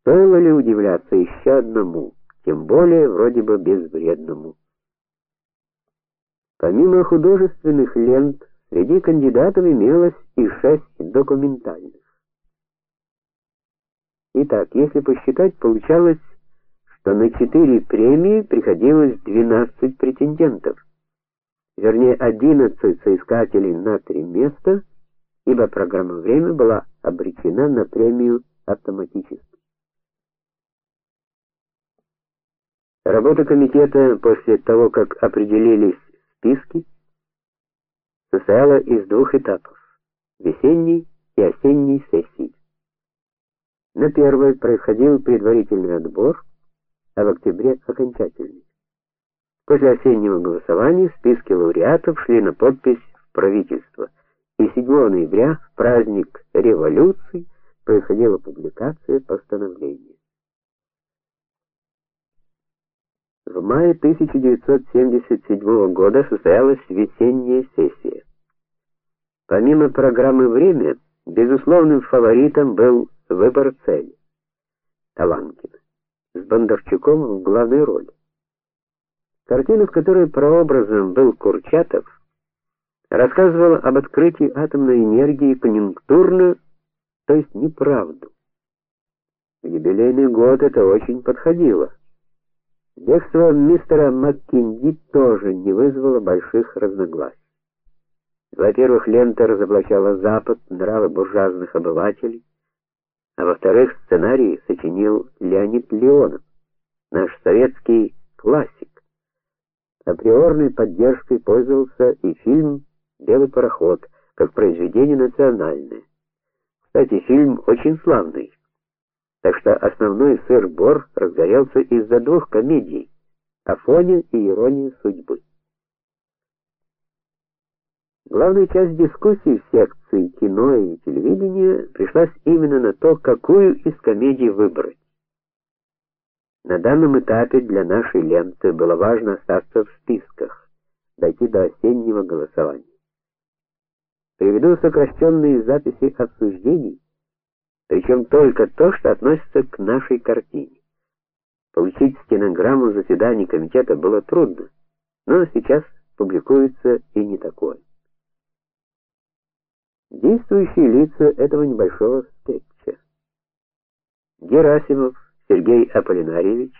Стоило ли удивляться еще одному, тем более вроде бы безвредному? Помимо художественных лент, среди кандидатов имелось и шесть документальных. Итак, если посчитать, получалось, что на четыре премии приходилось 12 претендентов. Вернее, 11 соискателей на три места, ибо программа Время была обречена на премию автоматически. Работа комитета после того, как определились списки, состояла из двух этапов: весенней и осенней сессий. На первой проходил предварительный отбор, а в октябре окончательный. После осеннего голосования списки лауреатов шли на подпись в правительство, и 7 ноября, в праздник революции, происходила публикация постановления. В мае 1977 года состоялась весенняя сессия. Помимо программы Время, безусловным фаворитом был выбор цели. Таланкин с Бондарчуком в главной роли. Картина, в которой прообразом был Курчатов, рассказывала об открытии атомной энергии конъюнктурно, то есть неправду. В юбилейный год это очень подходило. Бегство мистера Маккинди тоже не вызвало больших разногласий. Во-первых, лента разоблачала Запад, нравы буржуазных обывателей, а во-вторых, сценарий сочинил Леонид Леонов, наш советский классик. Априорной поддержкой пользовался и фильм Белый пароход, как произведение национальное. Кстати, фильм очень славный. Так что основной сыр-бор разгорелся из-за двух комедий: Афоня и Ирония судьбы. Главная часть дискуссии в секции кино и телевидения пришлась именно на то, какую из комедий выбрать. На данном этапе для нашей ленты было важно остаться в списках, дойти до осеннего голосования. Приведу сокращенные записи обсуждений, причем только то, что относится к нашей картине. Получить стенограмму заседаний комитета было трудно, но сейчас публикуется и не такое. Действующие лица этого небольшого скетча. Герасимов Сергей Аполлинарьевич,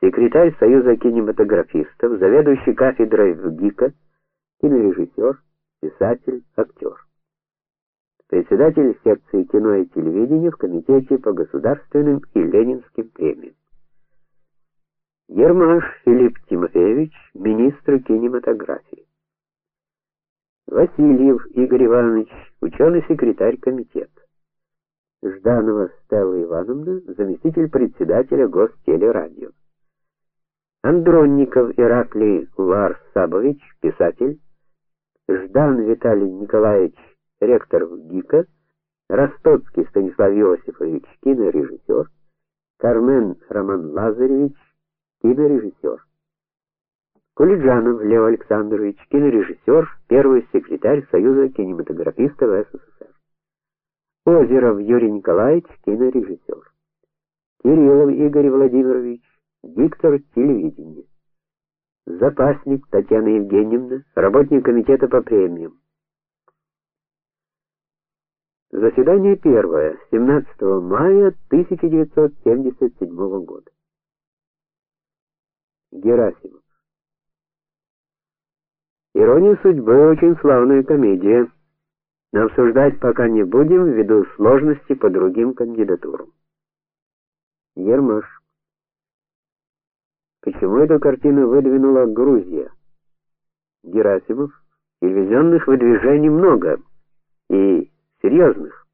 секретарь Союза кинематографистов, заведующий кафедрой в ГИКа, кинорежиссер, писатель, актер. Председатель секции кино и телевидения в комитете по государственным и ленинским премиям. Ермаш Филипп Тимофеевич, министр кинематографии. Васильев Игорь Иванович, ученый-секретарь комитета. Жданова Стелла Ивановна, заместитель председателя Гостелерадио. Андронников Ираклий Ларс Сабович, писатель. Ждан Виталий Николаевич, ректор ГИКа. Ростоцкий Станислав Иосифович, кинорежиссер. Кармен Роман Лазаревич, кинорежиссер. Кулиджанов Лев Александрович, кинорежиссер, первый секретарь Союза кинематографистов СССР. Озеров Юрий Николаевич, кинорежиссер. Кириллов Игорь Владимирович, диктор телевидения. Запасник Татьяна Евгеньевна, работник комитета по премиям. Заседание первое, 17 мая 1977 года. Герасимов Ирония судьбы очень славная комедия. Но обсуждать пока не будем ввиду сложности по другим кандидатурам. Ермаш. Почему эту картину выдвинула Грузия? Герасимов. Телевизионных выдвижений много и серьезных.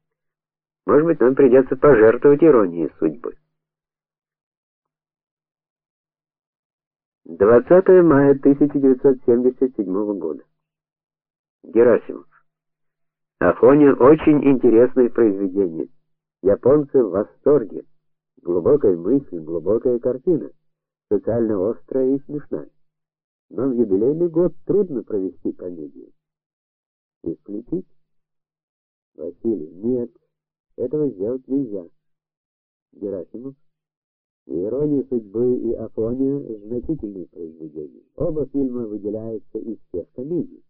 Может быть, нам придется пожертвовать иронией судьбы. 20 мая 1977 года. Герасимов. Афоня очень интересное произведение. Японцы в восторге. Глубокая мысль, глубокая картина, социально острая и смешная. Но в юбилейный год трудно провести комедию. Исключить? Василий, нет, этого сделать нельзя. Герасимов. Ирония судьбы и Афония значительные произведения. Оба фильма выделяются из всех комедий.